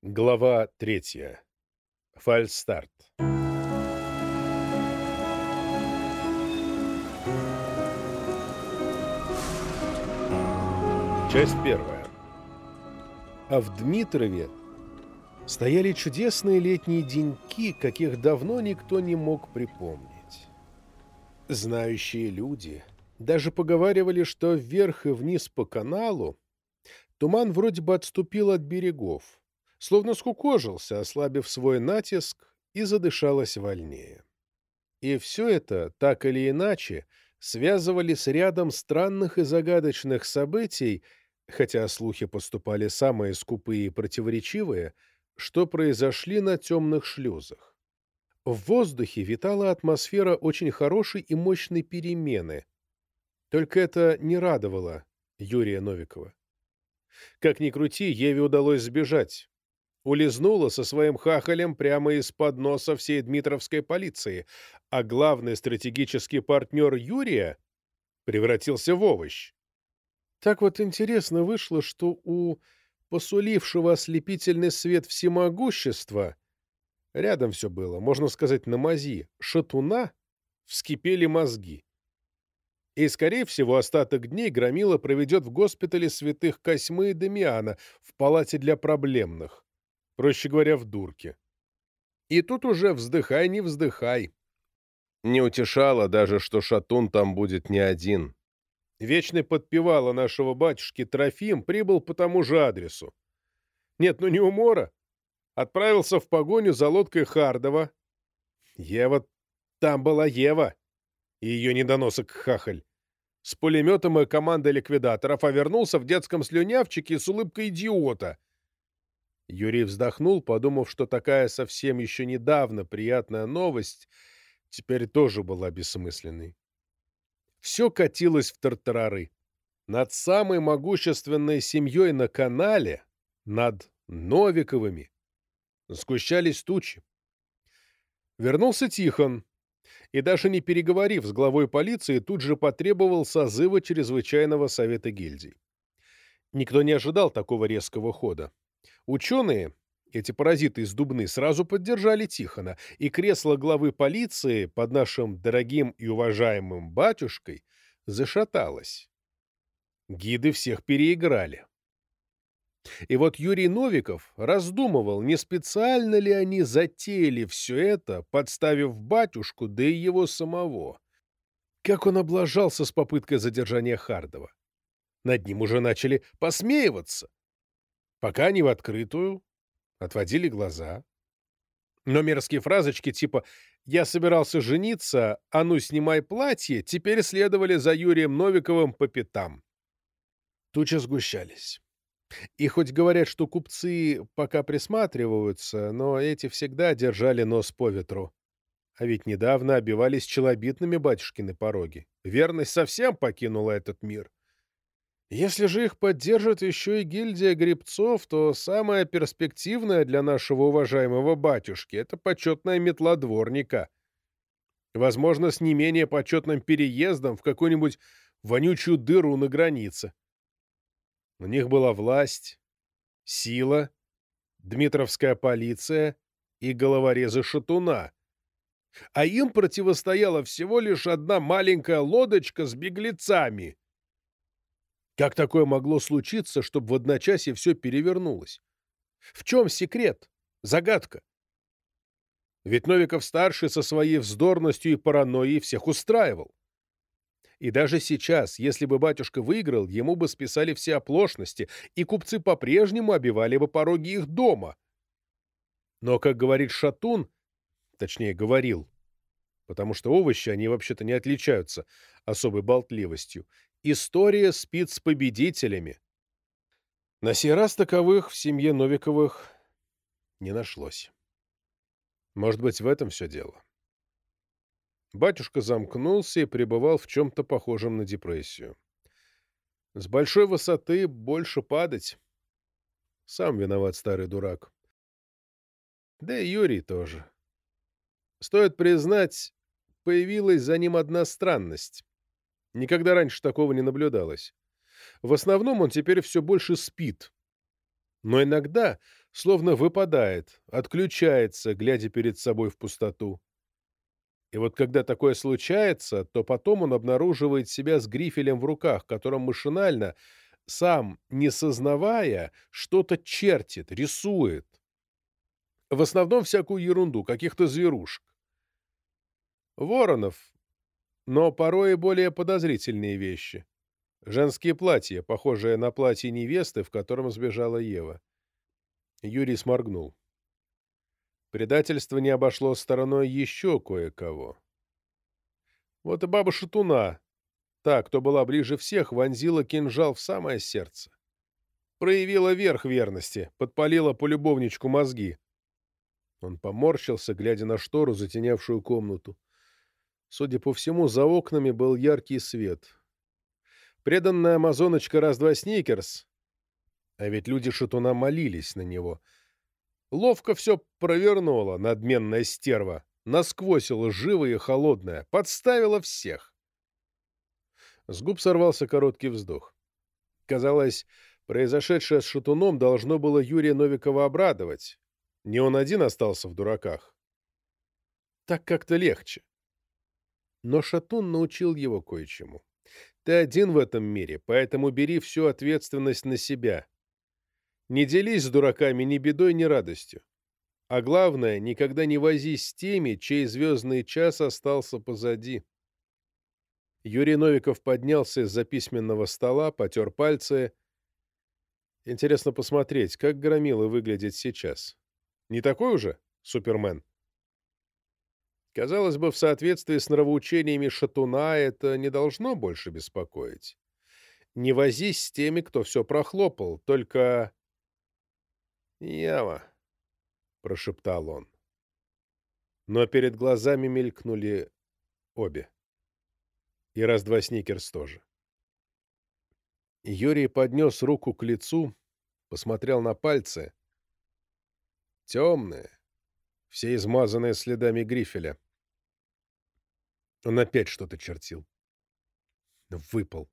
Глава третья. Фальстарт. Часть первая. А в Дмитрове стояли чудесные летние деньки, каких давно никто не мог припомнить. Знающие люди даже поговаривали, что вверх и вниз по каналу туман вроде бы отступил от берегов, словно скукожился, ослабив свой натиск, и задышалось вольнее. И все это, так или иначе, связывали с рядом странных и загадочных событий, хотя слухи поступали самые скупые и противоречивые, что произошли на темных шлюзах. В воздухе витала атмосфера очень хорошей и мощной перемены. Только это не радовало Юрия Новикова. Как ни крути, Еве удалось сбежать. Улизнула со своим хахалем прямо из-под носа всей Дмитровской полиции, а главный стратегический партнер Юрия превратился в овощ. Так вот интересно вышло, что у посулившего ослепительный свет всемогущества рядом все было, можно сказать, на мази, шатуна, вскипели мозги. И, скорее всего, остаток дней Громила проведет в госпитале святых Косьмы и Дамиана в палате для проблемных, проще говоря, в дурке. И тут уже вздыхай, не вздыхай. Не утешало даже, что Шатун там будет не один. Вечный подпевала нашего батюшки Трофим прибыл по тому же адресу. Нет, ну не умора. Отправился в погоню за лодкой Хардова. Ева... Там была Ева и ее недоносок Хахаль. С пулеметом и командой ликвидаторов, а вернулся в детском слюнявчике с улыбкой идиота. Юрий вздохнул, подумав, что такая совсем еще недавно приятная новость теперь тоже была бессмысленной. Все катилось в тартарары. Над самой могущественной семьей на канале, над Новиковыми, сгущались тучи. Вернулся Тихон, и даже не переговорив с главой полиции, тут же потребовал созыва чрезвычайного совета гильдий. Никто не ожидал такого резкого хода. Ученые, эти паразиты из Дубны, сразу поддержали Тихона, и кресло главы полиции под нашим дорогим и уважаемым батюшкой зашаталось. Гиды всех переиграли. И вот Юрий Новиков раздумывал, не специально ли они затеяли все это, подставив батюшку, да и его самого. Как он облажался с попыткой задержания Хардова. Над ним уже начали посмеиваться. Пока они в открытую, отводили глаза. Но мерзкие фразочки типа «Я собирался жениться, а ну снимай платье» теперь следовали за Юрием Новиковым по пятам. Тучи сгущались. И хоть говорят, что купцы пока присматриваются, но эти всегда держали нос по ветру. А ведь недавно обивались челобитными батюшкины пороги. Верность совсем покинула этот мир. Если же их поддержит еще и гильдия грибцов, то самое перспективное для нашего уважаемого батюшки — это почетная метла дворника. Возможно, с не менее почетным переездом в какую-нибудь вонючую дыру на границе. У них была власть, сила, Дмитровская полиция и головорезы Шатуна. А им противостояла всего лишь одна маленькая лодочка с беглецами. Как такое могло случиться, чтобы в одночасье все перевернулось? В чем секрет? Загадка. Ведь Новиков-старший со своей вздорностью и паранойей всех устраивал. И даже сейчас, если бы батюшка выиграл, ему бы списали все оплошности, и купцы по-прежнему обивали бы пороги их дома. Но, как говорит Шатун, точнее, говорил, потому что овощи, они вообще-то не отличаются особой болтливостью, история спит с победителями. На сей раз таковых в семье Новиковых не нашлось. Может быть, в этом все дело. Батюшка замкнулся и пребывал в чем-то похожем на депрессию. С большой высоты больше падать. Сам виноват старый дурак. Да и Юрий тоже. Стоит признать, появилась за ним одна странность. Никогда раньше такого не наблюдалось. В основном он теперь все больше спит. Но иногда, словно выпадает, отключается, глядя перед собой в пустоту. И вот когда такое случается, то потом он обнаруживает себя с грифелем в руках, которым машинально, сам не сознавая, что-то чертит, рисует. В основном всякую ерунду, каких-то зверушек. Воронов, но порой и более подозрительные вещи. Женские платья, похожие на платье невесты, в котором сбежала Ева. Юрий сморгнул. Предательство не обошло стороной еще кое-кого. Вот и баба Шатуна, та, кто была ближе всех, вонзила кинжал в самое сердце. Проявила верх верности, подпалила полюбовничку мозги. Он поморщился, глядя на штору, затенявшую комнату. Судя по всему, за окнами был яркий свет. Преданная амазоночка раз-два Сникерс, а ведь люди Шатуна молились на него — Ловко все провернула, надменная стерва. Насквозь лживая и холодная. Подставила всех. С губ сорвался короткий вздох. Казалось, произошедшее с Шатуном должно было Юрия Новикова обрадовать. Не он один остался в дураках. Так как-то легче. Но Шатун научил его кое-чему. Ты один в этом мире, поэтому бери всю ответственность на себя. Не делись с дураками ни бедой, ни радостью. А главное, никогда не возись с теми, чей звездный час остался позади. Юрий Новиков поднялся из-за письменного стола, потер пальцы. Интересно посмотреть, как Громила выглядит сейчас. Не такой уже Супермен? Казалось бы, в соответствии с нравоучениями Шатуна это не должно больше беспокоить. Не возись с теми, кто все прохлопал, только «Ява», — прошептал он. Но перед глазами мелькнули обе. И раз-два Сникерс тоже. Юрий поднес руку к лицу, посмотрел на пальцы. Темные, все измазанные следами грифеля. Он опять что-то чертил. Выпал.